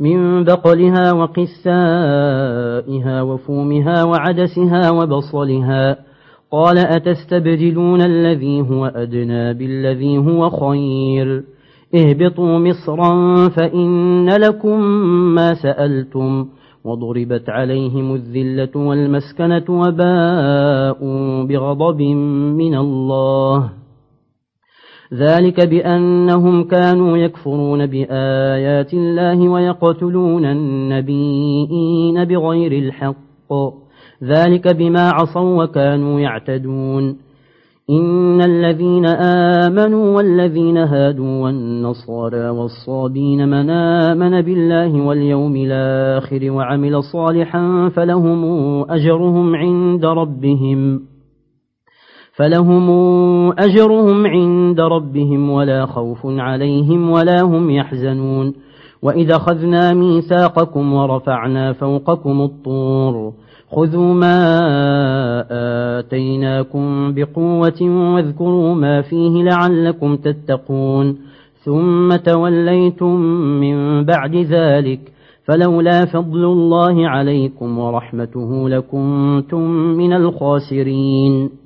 من بقلها وقسائها وفومها وعدسها وبصلها. قال أتستبدلون الذي هو أدنى بالذي هو خير. اهبطوا مصرا فإن لكم ما سألتم. وضربت عليهم الذلة والمسكنة وباءوا بغضب من الله. ذلك بأنهم كانوا يكفرون بآيات الله ويقتلون النبيين بغير الحق. ذلك بما عصوا وكانوا يعتدون. إن الذين آمنوا والذين هادوا والنصارى والصابين من آمن بالله واليوم الآخر وعمل صالحا فلهم أجرهم عند ربهم. فلهم أجرهم عند ربهم ولا خوف عليهم ولا هم يحزنون. وإذا خذنا ميثاقكم ورفعنا فوقكم الطور خذوا ما آتيناكم بقوة واذكروا ما فيه لعلكم تتقون. ثم توليتم من بعد ذلك فلولا فضل الله عليكم ورحمته لكنتم من الخاسرين.